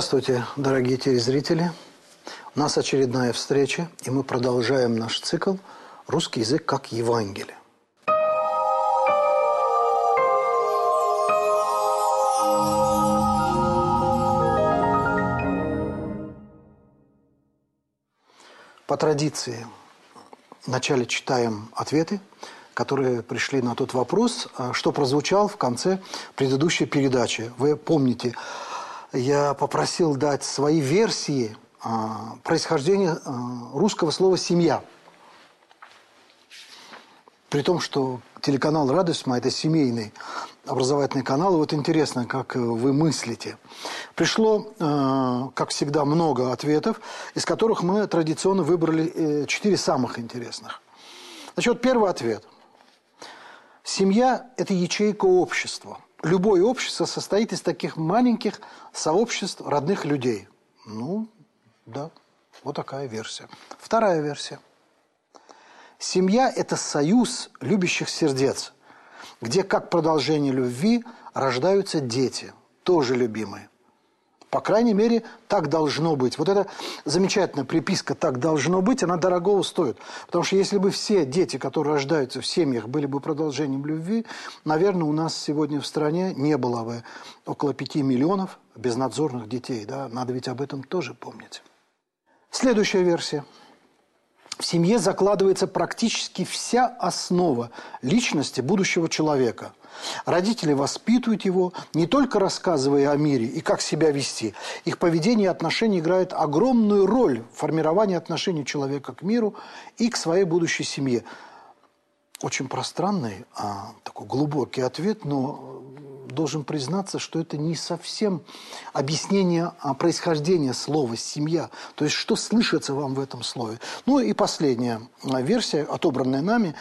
Здравствуйте, дорогие телезрители. У нас очередная встреча, и мы продолжаем наш цикл «Русский язык как Евангелие». По традиции вначале читаем ответы, которые пришли на тот вопрос, а, что прозвучал в конце предыдущей передачи. Вы помните, я попросил дать свои версии а, происхождения а, русского слова «семья». При том, что телеканал «Радость моя» – это семейный образовательный канал. И вот интересно, как вы мыслите. Пришло, э, как всегда, много ответов, из которых мы традиционно выбрали э, четыре самых интересных. Значит, вот первый ответ. Семья – это ячейка общества. Любое общество состоит из таких маленьких сообществ родных людей. Ну, да, вот такая версия. Вторая версия – Семья – это союз любящих сердец, где как продолжение любви рождаются дети, тоже любимые. По крайней мере, так должно быть. Вот эта замечательная приписка «так должно быть», она дорогого стоит. Потому что если бы все дети, которые рождаются в семьях, были бы продолжением любви, наверное, у нас сегодня в стране не было бы около пяти миллионов безнадзорных детей. Да? Надо ведь об этом тоже помнить. Следующая версия – в семье закладывается практически вся основа личности будущего человека. Родители воспитывают его, не только рассказывая о мире и как себя вести. Их поведение и отношения играют огромную роль в формировании отношений человека к миру и к своей будущей семье. Очень пространный, а, такой глубокий ответ, но должен признаться, что это не совсем объяснение происхождения слова «семья». То есть, что слышится вам в этом слове. Ну и последняя а, версия, отобранная нами.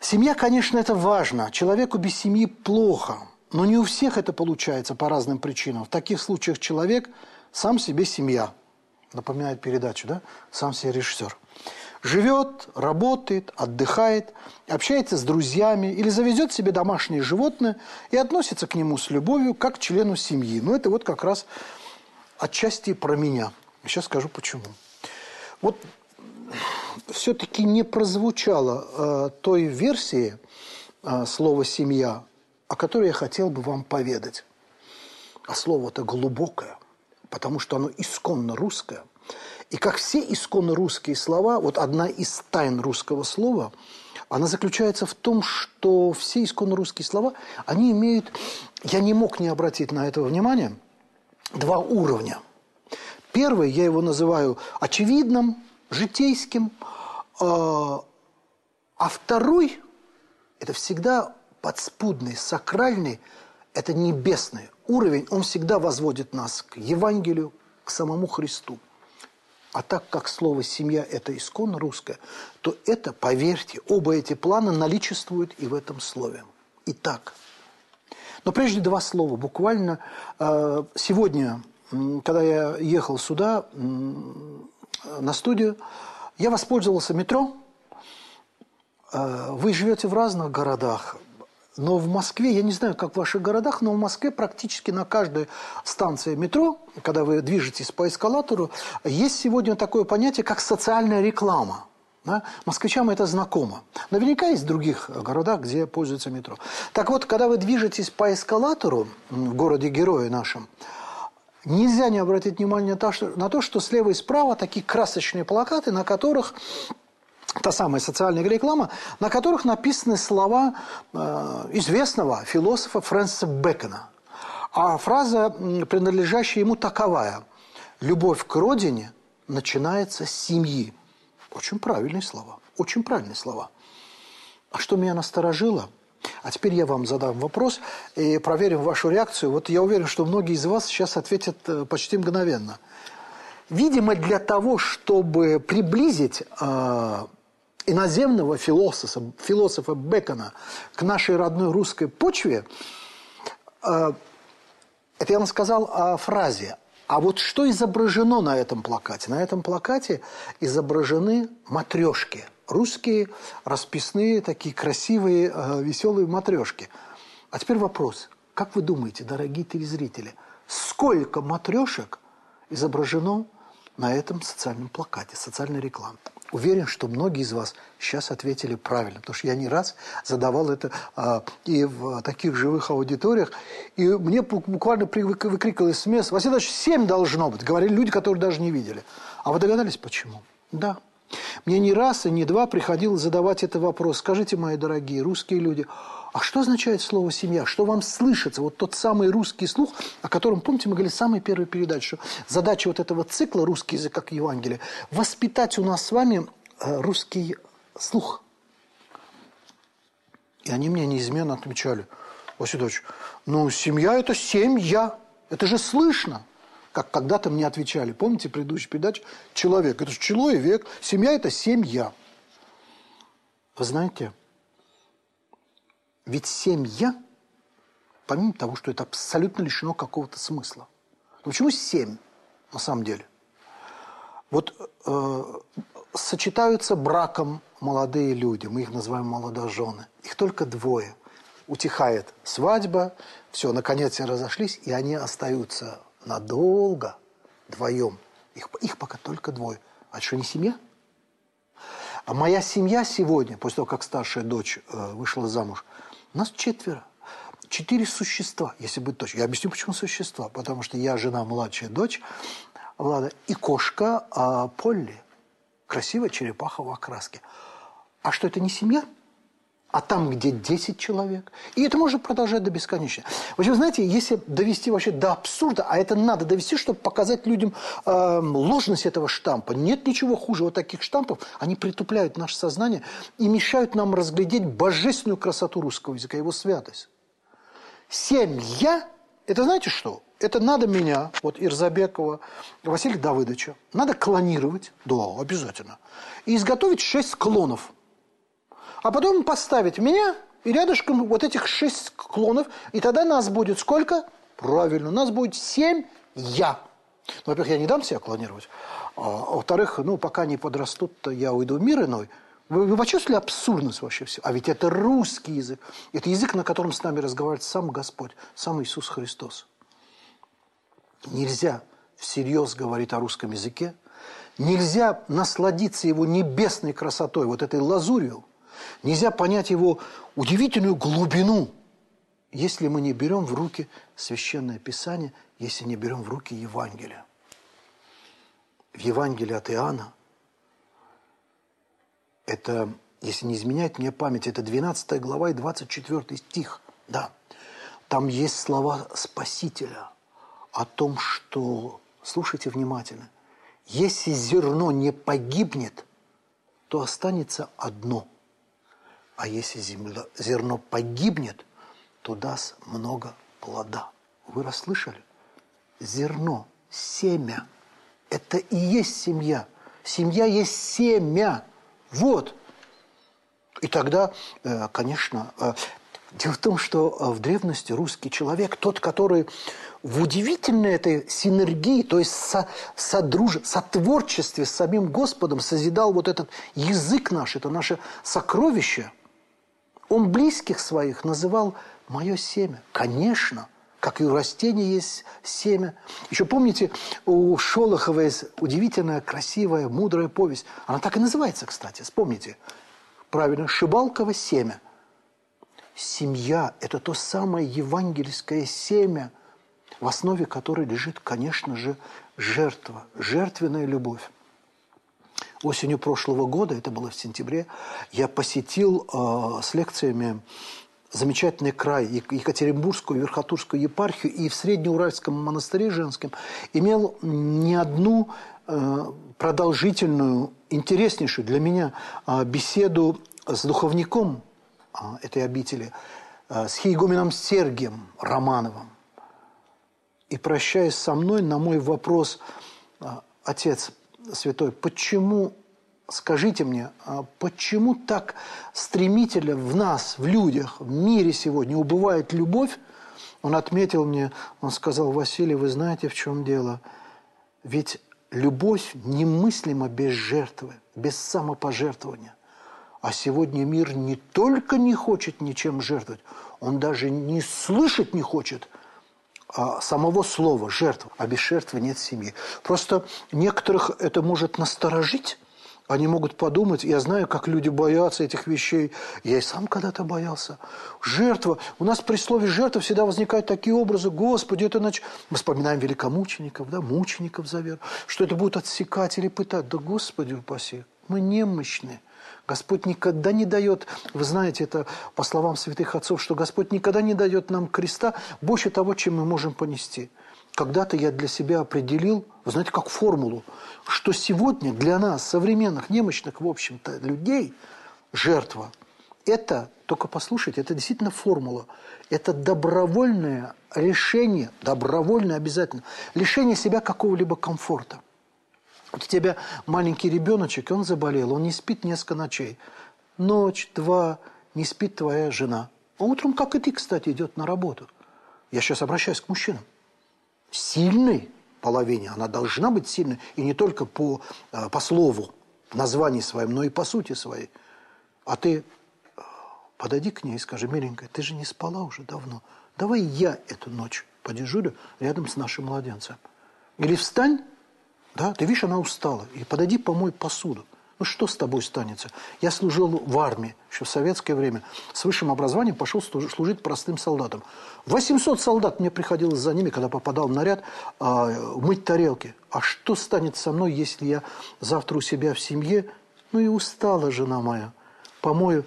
Семья, конечно, это важно. Человеку без семьи плохо. Но не у всех это получается по разным причинам. В таких случаях человек сам себе семья. Напоминает передачу, да? Сам себе режиссер живет, работает, отдыхает, общается с друзьями или заведет себе домашнее животное и относится к нему с любовью, как к члену семьи. Но это вот как раз отчасти про меня. Сейчас скажу почему. Вот все-таки не прозвучало э, той версии э, слова «семья», о которой я хотел бы вам поведать. А слово-то глубокое, потому что оно исконно русское – и как все исконно русские слова, вот одна из тайн русского слова, она заключается в том, что все исконно русские слова, они имеют, я не мог не обратить на это внимание, два уровня. Первый, я его называю очевидным, житейским, а, а второй – это всегда подспудный, сакральный, это небесный уровень. Он всегда возводит нас к Евангелию, к самому Христу. А так как слово «семья» – это исконно русское, то это, поверьте, оба эти плана наличествуют и в этом слове. Итак, но прежде два слова. Буквально э, сегодня, когда я ехал сюда, на студию, я воспользовался метро. Э, вы живете в разных городах. Но в Москве, я не знаю, как в ваших городах, но в Москве практически на каждой станции метро, когда вы движетесь по эскалатору, есть сегодня такое понятие, как социальная реклама. Да? Москвичам это знакомо. Наверняка есть в других городах, где пользуются метро. Так вот, когда вы движетесь по эскалатору в городе Героя нашем, нельзя не обратить внимание на то, что слева и справа такие красочные плакаты, на которых та самая социальная реклама, на которых написаны слова э, известного философа Фрэнсиса Бэкона. А фраза, принадлежащая ему, таковая. «Любовь к родине начинается с семьи». Очень правильные слова. Очень правильные слова. А что меня насторожило? А теперь я вам задам вопрос и проверим вашу реакцию. Вот я уверен, что многие из вас сейчас ответят э, почти мгновенно. Видимо, для того, чтобы приблизить э, иноземного философа, философа Бекона к нашей родной русской почве, э, это я вам сказал о фразе. А вот что изображено на этом плакате? На этом плакате изображены матрешки. Русские расписные, такие красивые, э, веселые матрешки. А теперь вопрос. Как вы думаете, дорогие телезрители, сколько матрешек изображено на этом социальном плакате, социальной рекламе. Уверен, что многие из вас сейчас ответили правильно, потому что я не раз задавал это а, и в таких живых аудиториях, и мне буквально выкрикивал смс, Василий Иванович, семь должно быть, говорили люди, которые даже не видели. А вы догадались, почему? Да. Мне не раз и не два приходилось задавать этот вопрос. Скажите, мои дорогие русские люди, а что означает слово «семья»? Что вам слышится? Вот тот самый русский слух, о котором, помните, мы говорили в самой первой передаче, задача вот этого цикла «Русский язык как Евангелие» – воспитать у нас с вами э, русский слух. И они мне неизменно отмечали, Василий ну, семья – это семья, это же слышно. Как когда-то мне отвечали, помните предыдущую передачу? Человек – это же человек, семья – это семья. Вы знаете, ведь семья, помимо того, что это абсолютно лишено какого-то смысла. Ну, почему семь на самом деле? Вот э, сочетаются браком молодые люди, мы их называем молодожены. Их только двое. Утихает свадьба, все, наконец разошлись, и они остаются надолго вдвоем. Их, их пока только двое. А что, не семья? А моя семья сегодня, после того, как старшая дочь э, вышла замуж, нас четверо. Четыре существа, если быть точным. Я объясню, почему существа. Потому что я жена, младшая дочь Влада, и кошка а, Полли. Красивая черепаха в окраске. А что, это не семья? А там, где 10 человек. И это можно продолжать до бесконечности. В общем, знаете, если довести вообще до абсурда, а это надо довести, чтобы показать людям э, ложность этого штампа. Нет ничего хуже вот таких штампов. Они притупляют наше сознание и мешают нам разглядеть божественную красоту русского языка, его святость. Семья – это знаете что? Это надо меня, вот Ирзабекова, Василия Давыдовича, надо клонировать, да, обязательно, и изготовить шесть клонов – а потом поставить меня и рядышком вот этих шесть клонов, и тогда нас будет сколько? Правильно, нас будет семь «я». Ну, во-первых, я не дам себя клонировать. А во-вторых, ну, пока не подрастут, то я уйду в мир иной. Вы, вы почувствовали абсурдность вообще всего? А ведь это русский язык. Это язык, на котором с нами разговаривает сам Господь, сам Иисус Христос. Нельзя всерьез говорить о русском языке. Нельзя насладиться его небесной красотой, вот этой лазурью – Нельзя понять его удивительную глубину, если мы не берем в руки Священное Писание, если не берем в руки Евангелие. В Евангелии от Иоанна, это, если не изменять мне память, это 12 глава и 24 стих. Да, там есть слова Спасителя о том, что, слушайте внимательно, если зерно не погибнет, то останется одно – а если земля, зерно погибнет, то даст много плода. Вы расслышали? Зерно, семя. Это и есть семья. Семья есть семя. Вот. И тогда, э, конечно, э, дело в том, что э, в древности русский человек, тот, который в удивительной этой синергии, то есть со, содруж, сотворчестве с самим Господом созидал вот этот язык наш, это наше сокровище – он близких своих называл «мое семя». Конечно, как и у растений есть семя. Еще помните, у Шолохова есть удивительная, красивая, мудрая повесть. Она так и называется, кстати, вспомните. Правильно, «Шибалково семя». Семья – это то самое евангельское семя, в основе которой лежит, конечно же, жертва, жертвенная любовь осенью прошлого года, это было в сентябре, я посетил э, с лекциями замечательный край, Екатеринбургскую, Верхотурскую епархию, и в Среднеуральском монастыре женском имел не одну э, продолжительную, интереснейшую для меня э, беседу с духовником э, этой обители, э, с хейгуменом Сергием Романовым. И прощаясь со мной, на мой вопрос, э, отец, святой, почему, скажите мне, а почему так стремительно в нас, в людях, в мире сегодня убывает любовь? Он отметил мне, он сказал, Василий, вы знаете, в чем дело? Ведь любовь немыслима без жертвы, без самопожертвования. А сегодня мир не только не хочет ничем жертвовать, он даже не слышать не хочет самого слова «жертва», а без жертвы нет семьи. Просто некоторых это может насторожить, они могут подумать, я знаю, как люди боятся этих вещей. Я и сам когда-то боялся. Жертва. У нас при слове «жертва» всегда возникают такие образы. Господи, это нач... Мы вспоминаем великомучеников, да, мучеников за веру. Что это будет отсекать или пытать. Да, Господи упаси. Мы немощны. Господь никогда не дает, вы знаете это по словам святых отцов, что Господь никогда не дает нам креста больше того, чем мы можем понести. Когда-то я для себя определил, вы знаете, как формулу, что сегодня для нас, современных, немощных, в общем-то, людей, жертва – это, только послушайте, это действительно формула. Это добровольное решение, добровольное обязательно, лишение себя какого-либо комфорта. У тебя маленький ребеночек, он заболел, он не спит несколько ночей. Ночь, два, не спит твоя жена. А утром, как и ты, кстати, идет на работу. Я сейчас обращаюсь к мужчинам сильной половине, она должна быть сильной, и не только по, э, по слову, названии своем, но и по сути своей. А ты э, подойди к ней и скажи, миленькая, ты же не спала уже давно. Давай я эту ночь подежурю рядом с нашим младенцем. Или встань, да, ты видишь, она устала, и подойди помой посуду. Ну что с тобой станется? Я служил в армии еще в советское время. С высшим образованием пошел служить простым солдатам. 800 солдат мне приходилось за ними, когда попадал в наряд, э, мыть тарелки. А что станет со мной, если я завтра у себя в семье, ну и устала жена моя, помою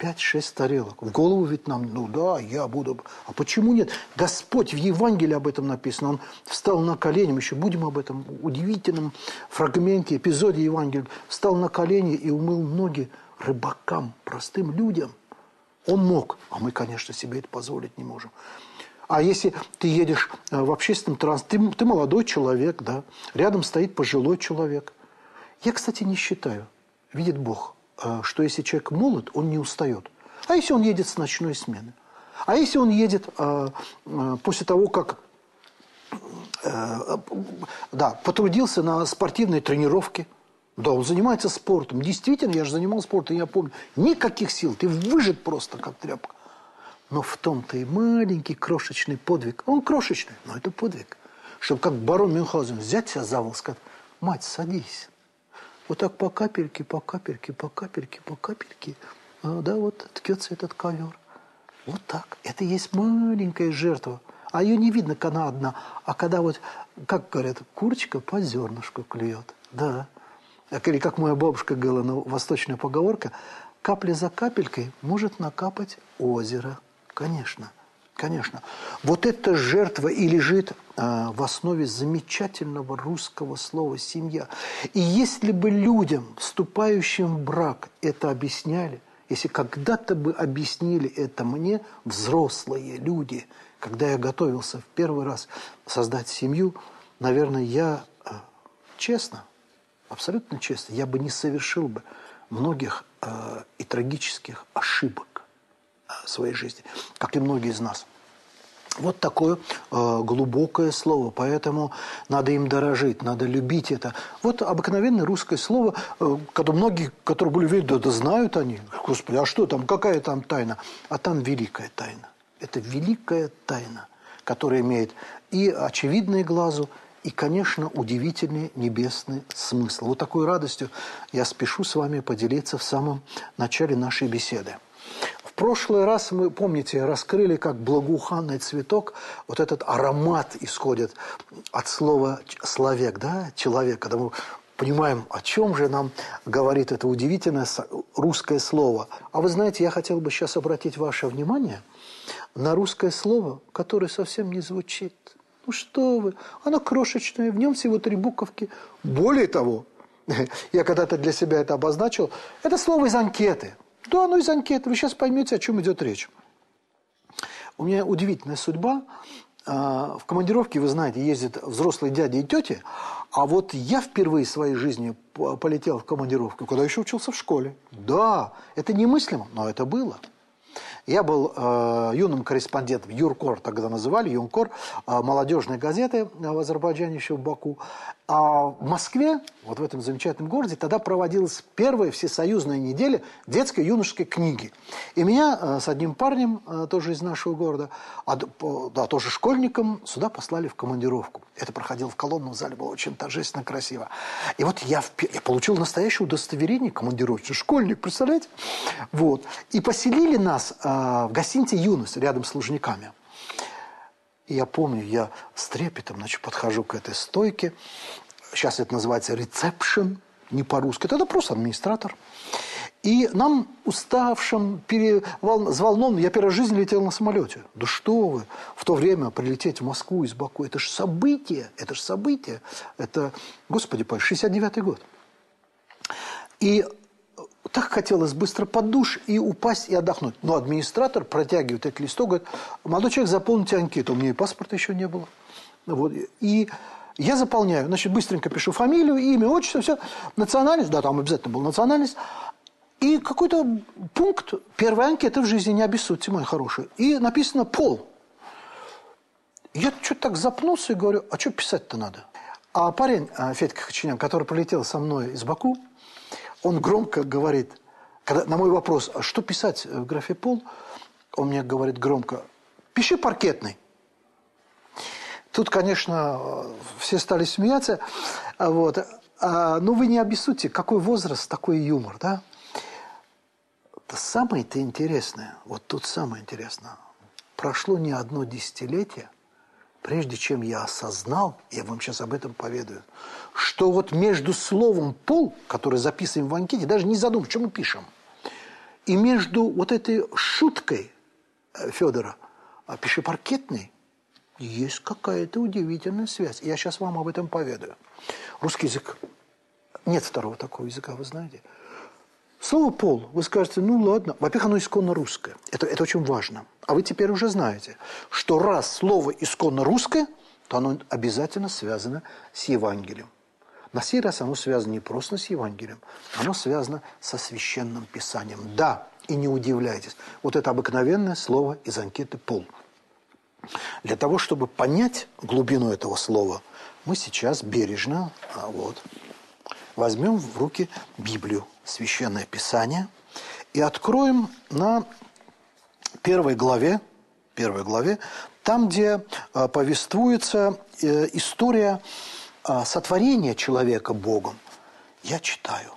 5-6 тарелок. В голову ведь нам, ну да, я буду. А почему нет? Господь в Евангелии об этом написано. Он встал на колени, мы еще будем об этом удивительном фрагменте, эпизоде Евангелия. Встал на колени и умыл ноги рыбакам, простым людям. Он мог, а мы, конечно, себе это позволить не можем. А если ты едешь э, в общественном транспорте, ты, ты молодой человек, да, рядом стоит пожилой человек. Я, кстати, не считаю, видит Бог – что если человек молод, он не устает. А если он едет с ночной смены? А если он едет э, э, после того, как да, потрудился на спортивной тренировке, да, он занимается спортом. Действительно, я же занимался спортом, я помню. Никаких сил, ты выжат просто, как тряпка. Но в том-то и маленький крошечный подвиг. Он крошечный, но это подвиг. Чтобы как барон Мюнхгаузен взять себя за волос, сказать, мать, садись. Вот так по капельке, по капельке, по капельке, по капельке, а, да, вот ткется этот ковер. Вот так. Это есть маленькая жертва. А ее не видно, когда она одна. А когда вот, как говорят, курочка по зернышку клюет. Да. Или как моя бабушка говорила, ну, восточная поговорка, капля за капелькой может накапать озеро. Конечно. Конечно. Вот эта жертва и лежит а, в основе замечательного русского слова «семья». И если бы людям, вступающим в брак, это объясняли, если когда-то бы объяснили это мне, взрослые люди, когда я готовился в первый раз создать семью, наверное, я а, честно, абсолютно честно, я бы не совершил бы многих э, и трагических ошибок своей жизни, как и многие из нас. Вот такое э, глубокое слово, поэтому надо им дорожить, надо любить это. Вот обыкновенное русское слово, э, когда многие, которые были уверены, да, да знают они, господи, а что там, какая там тайна? А там великая тайна. Это великая тайна, которая имеет и очевидное глазу, и, конечно, удивительный небесный смысл. Вот такой радостью я спешу с вами поделиться в самом начале нашей беседы прошлый раз мы, помните, раскрыли, как благоуханный цветок, вот этот аромат исходит от слова «словек», да, человек, когда мы понимаем, о чем же нам говорит это удивительное русское слово. А вы знаете, я хотел бы сейчас обратить ваше внимание на русское слово, которое совсем не звучит. Ну что вы, оно крошечное, в нем всего три буковки. Более того, я когда-то для себя это обозначил, это слово из анкеты – да, ну из анкеты. Вы сейчас поймете, о чем идет речь. У меня удивительная судьба. А, в командировке, вы знаете, ездят взрослые дяди и тети. А вот я впервые в своей жизни полетел в командировку, когда еще учился в школе. Да, это немыслимо, но это было. Я был э, юным корреспондентом, Юркор тогда называли, Юнкор, э, молодежной газеты в Азербайджане еще в Баку. А в Москве, вот в этом замечательном городе, тогда проводилась первая всесоюзная неделя детской юношеской книги. И меня э, с одним парнем, э, тоже из нашего города, а, да, тоже школьником, сюда послали в командировку. Это проходило в колонном зале, было очень торжественно красиво. И вот я, я получил настоящее удостоверение командировки. Школьник, представляете? Вот. И поселили нас э, в гостинице «Юность» рядом с Лужниками. И я помню, я с трепетом значит, подхожу к этой стойке. Сейчас это называется ресепшн, не по-русски. Это просто администратор. И нам, уставшим, перевол... взволнованным, я первый жизни летел на самолете. Да что вы, в то время прилететь в Москву из Баку, это же событие, это же событие. Это, господи, 69-й год. И так хотелось быстро под душ и упасть и отдохнуть. Но администратор протягивает этот листок, говорит, молодой человек, заполните анкету. У меня и паспорта еще не было. Вот. И я заполняю, значит, быстренько пишу фамилию, имя, отчество, все. Национальность, да, там обязательно была национальность. И какой-то пункт, первая анкета в жизни, не обессудьте, мой хороший. И написано «пол». Я что-то так запнулся и говорю, а что писать-то надо? А парень, а, Федька Хачинян, который полетел со мной из Баку, он громко говорит, когда, на мой вопрос, а что писать в графе «пол», он мне говорит громко, пиши паркетный. Тут, конечно, все стали смеяться. Вот. А, ну, вы не обессудьте, какой возраст, такой юмор, да? Самое-то интересное, вот тут самое интересное. Прошло не одно десятилетие – прежде чем я осознал, я вам сейчас об этом поведаю, что вот между словом «пол», которое записываем в анкете, даже не задумываясь, что мы пишем, и между вот этой шуткой э, Федора, а пиши паркетный, есть какая-то удивительная связь. Я сейчас вам об этом поведаю. Русский язык. Нет второго такого языка, вы знаете. Слово «пол», вы скажете, ну ладно. Во-первых, оно исконно русское. Это, это очень важно. А вы теперь уже знаете, что раз слово исконно русское, то оно обязательно связано с Евангелием. На сей раз оно связано не просто с Евангелием, оно связано со Священным Писанием. Да, и не удивляйтесь. Вот это обыкновенное слово из анкеты «пол». Для того, чтобы понять глубину этого слова, мы сейчас бережно а вот, возьмем в руки Библию, Священное Писание, и откроем на первой главе, первой главе там, где э, повествуется э, история э, сотворения человека Богом. Я читаю.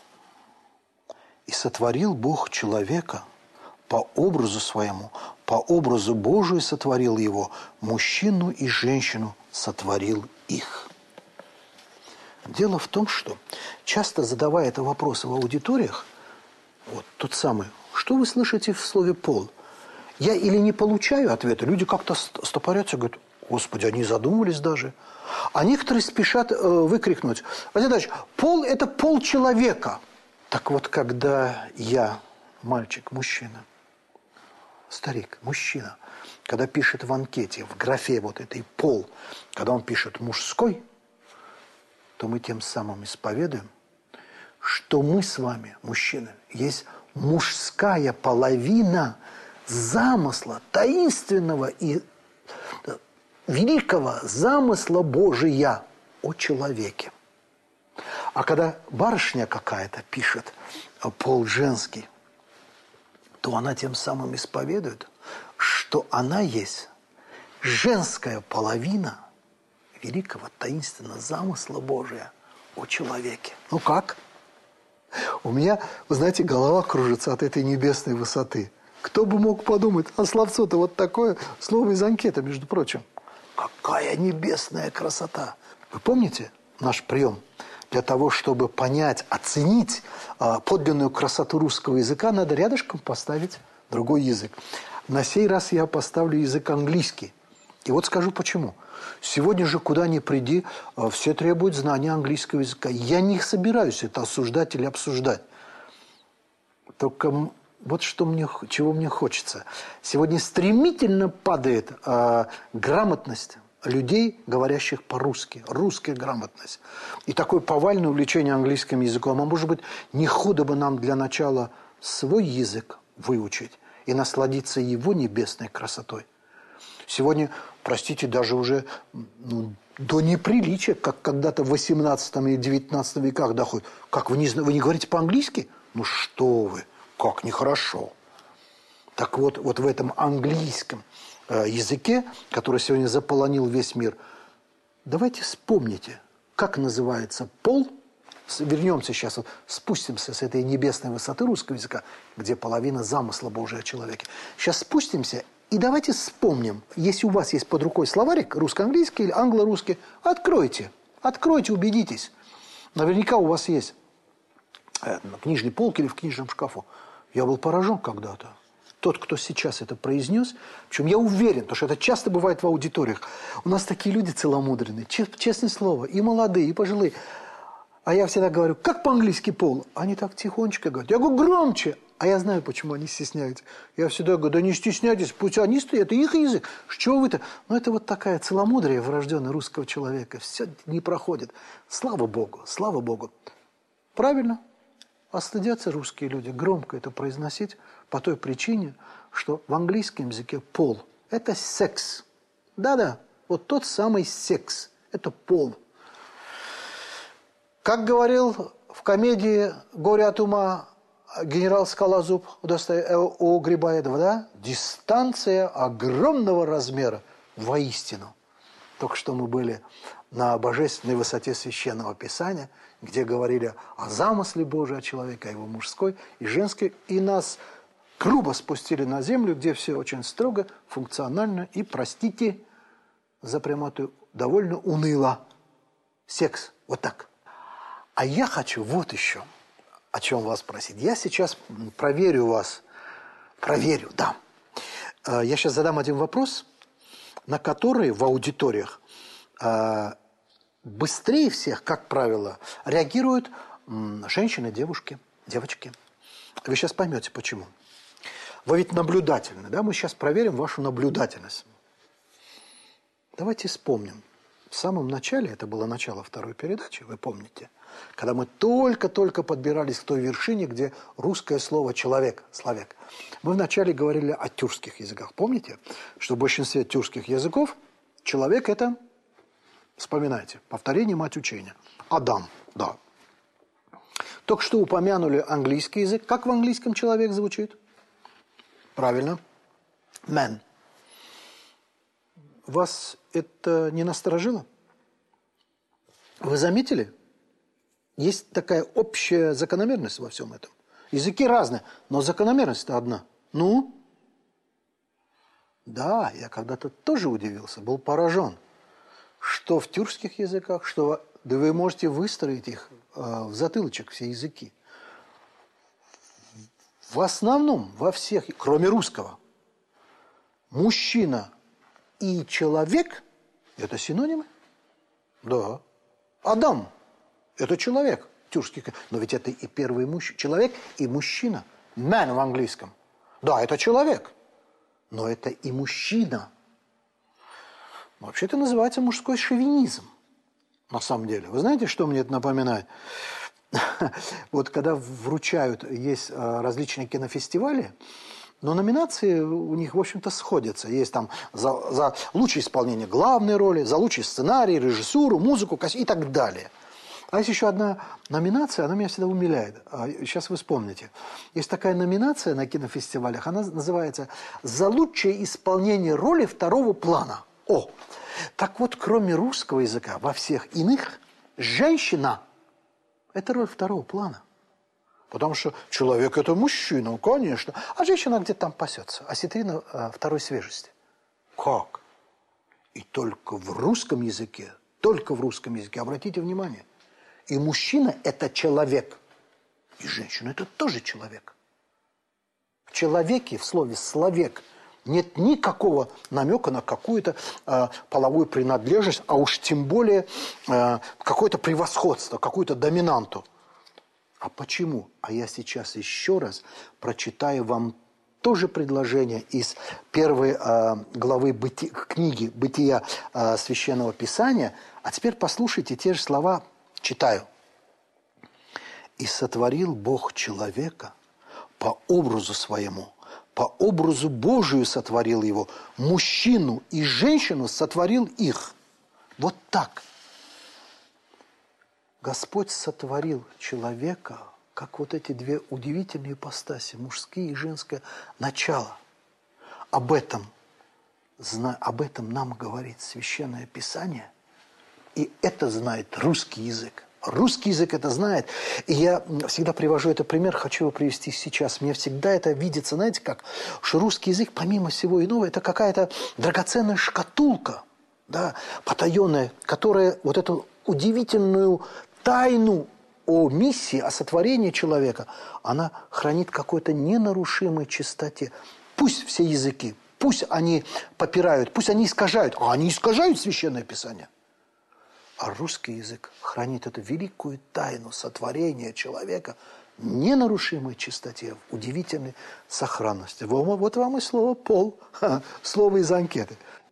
«И сотворил Бог человека по образу своему, по образу Божию сотворил его, мужчину и женщину сотворил их». Дело в том, что часто задавая это вопросы в аудиториях, вот тот самый, что вы слышите в слове «пол»? Я или не получаю ответа, люди как-то стопорятся, говорят, господи, они задумывались даже. А некоторые спешат э, выкрикнуть, Владимир пол – это пол человека. Так вот, когда я, мальчик, мужчина, старик, мужчина, когда пишет в анкете, в графе вот этой «пол», когда он пишет «мужской», то мы тем самым исповедуем, что мы с вами, мужчины, есть мужская половина замысла, таинственного и великого замысла Божия о человеке. А когда барышня какая-то пишет пол женский, то она тем самым исповедует, что она есть женская половина великого таинственного замысла Божия о человеке. Ну как? У меня, вы знаете, голова кружится от этой небесной высоты. Кто бы мог подумать, а словцо-то вот такое, слово из анкета, между прочим. Какая небесная красота! Вы помните наш прием? Для того, чтобы понять, оценить э, подлинную красоту русского языка, надо рядышком поставить другой язык. На сей раз я поставлю язык английский. И вот скажу почему. Сегодня же, куда ни приди, э, все требуют знания английского языка. Я не собираюсь это осуждать или обсуждать. Только вот что мне, чего мне хочется. Сегодня стремительно падает э, грамотность людей, говорящих по-русски. Русская грамотность. И такое повальное увлечение английским языком. А может быть, не худо бы нам для начала свой язык выучить и насладиться Его небесной красотой. Сегодня, простите, даже уже ну, до неприличия, как когда-то в 18 и 19 веках доходит. Как, вы не, вы не говорите по-английски? Ну что вы, как нехорошо. Так вот, вот в этом английском э, языке, который сегодня заполонил весь мир, давайте вспомните, как называется пол – вернемся сейчас, спустимся с этой небесной высоты русского языка, где половина замысла Божия о человеке. Сейчас спустимся и давайте вспомним, если у вас есть под рукой словарик русско-английский или англо-русский, откройте, откройте, убедитесь. Наверняка у вас есть э, на книжной полке или в книжном шкафу. Я был поражен когда-то. Тот, кто сейчас это произнес, причем я уверен, потому что это часто бывает в аудиториях, у нас такие люди целомудренные, честное слово, и молодые, и пожилые – а я всегда говорю, как по-английски пол? Они так тихонечко говорят. Я говорю, громче. А я знаю, почему они стесняются. Я всегда говорю, да не стесняйтесь, пусть они стоят, это их язык. Что вы-то? Ну, это вот такая целомудрие врожденная русского человека. Все не проходит. Слава Богу, слава Богу. Правильно. Остыдятся русские люди громко это произносить по той причине, что в английском языке пол – это секс. Да-да, вот тот самый секс – это пол – как говорил в комедии «Горе от ума» генерал Скалозуб у, Досто... у Грибоедова, да? Дистанция огромного размера воистину. Только что мы были на божественной высоте Священного Писания, где говорили о замысле Божия, о человеке, о его мужской и женской, и нас грубо спустили на землю, где все очень строго, функционально и, простите за прямоту, довольно уныло. Секс. Вот так. А я хочу вот еще о чем вас спросить. Я сейчас проверю вас. Проверю, да. Э, я сейчас задам один вопрос, на который в аудиториях э, быстрее всех, как правило, реагируют женщины, девушки, девочки. Вы сейчас поймете, почему. Вы ведь наблюдательны, да? Мы сейчас проверим вашу наблюдательность. Давайте вспомним. В самом начале, это было начало второй передачи, вы помните – когда мы только-только подбирались к той вершине, где русское слово «человек», «словек». Мы вначале говорили о тюркских языках. Помните, что в большинстве тюркских языков человек – это, вспоминайте, повторение – мать учения. Адам, да. Только что упомянули английский язык. Как в английском человек звучит? Правильно. Man. Вас это не насторожило? Вы заметили, есть такая общая закономерность во всем этом. Языки разные, но закономерность-то одна. Ну? Да, я когда-то тоже удивился, был поражен, что в тюркских языках, что да вы можете выстроить их э, в затылочек, все языки. В основном, во всех, кроме русского, мужчина и человек – это синонимы? Да. Адам – это человек, тюркский. Но ведь это и первый мужчина. Человек и мужчина. Man в английском. Да, это человек. Но это и мужчина. Вообще это называется мужской шовинизм. На самом деле. Вы знаете, что мне это напоминает? Вот когда вручают, есть а, различные кинофестивали, но номинации у них, в общем-то, сходятся. Есть там за, за лучшее исполнение главной роли, за лучший сценарий, режиссуру, музыку и так далее – а есть еще одна номинация, она меня всегда умиляет. Сейчас а, вы вспомните. Есть такая номинация на кинофестивалях, она называется «За лучшее исполнение роли второго плана». О! Так вот, кроме русского языка, во всех иных женщина – это роль второго плана. Потому что человек – это мужчина, конечно. А женщина где-то там пасется. Осетрина а, второй свежести. Как? И только в русском языке, только в русском языке, обратите внимание, и мужчина – это человек. И женщина – это тоже человек. В человеке, в слове «словек» нет никакого намека на какую-то э, половую принадлежность, а уж тем более э, какое-то превосходство, какую-то доминанту. А почему? А я сейчас еще раз прочитаю вам тоже предложение из первой э, главы быти, книги «Бытия э, Священного Писания». А теперь послушайте те же слова Читаю. «И сотворил Бог человека по образу своему, по образу Божию сотворил его, мужчину и женщину сотворил их. Вот так. Господь сотворил человека, как вот эти две удивительные ипостаси, мужские и женское начало. Об этом, об этом нам говорит Священное Писание, и это знает русский язык. Русский язык это знает. И я всегда привожу этот пример, хочу его привести сейчас. Мне всегда это видится, знаете как, что русский язык, помимо всего иного, это какая-то драгоценная шкатулка, да, потаенная, которая вот эту удивительную тайну о миссии, о сотворении человека, она хранит какой-то ненарушимой чистоте. Пусть все языки, пусть они попирают, пусть они искажают, а они искажают Священное Писание – а русский язык хранит эту великую тайну сотворения человека ненарушимой чистоте, удивительной сохранности. Вот вам и слово «пол», слово из анкеты –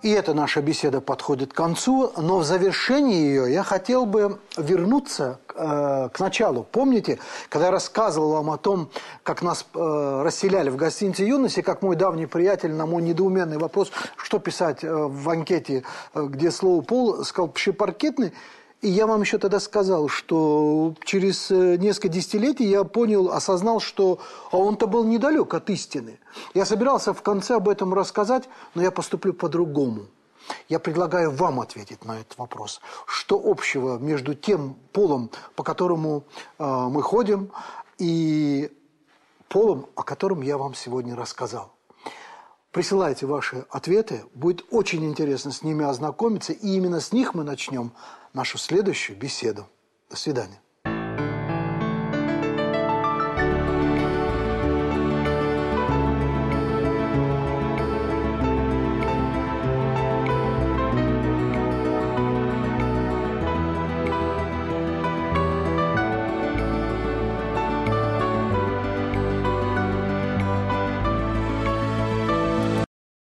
И эта наша беседа подходит к концу, но в завершении ее я хотел бы вернуться э, к началу. Помните, когда я рассказывал вам о том, как нас э, расселяли в гостинице юности, как мой давний приятель на мой недоуменный вопрос, что писать э, в анкете, э, где слово «пол», сказал «пшепаркетный», и я вам еще тогда сказал, что через э, несколько десятилетий я понял, осознал, что а он-то был недалек от истины. Я собирался в конце об этом рассказать, но я поступлю по-другому. Я предлагаю вам ответить на этот вопрос. Что общего между тем полом, по которому э, мы ходим, и полом, о котором я вам сегодня рассказал? Присылайте ваши ответы. Будет очень интересно с ними ознакомиться. И именно с них мы начнем нашу следующую беседу. До свидания.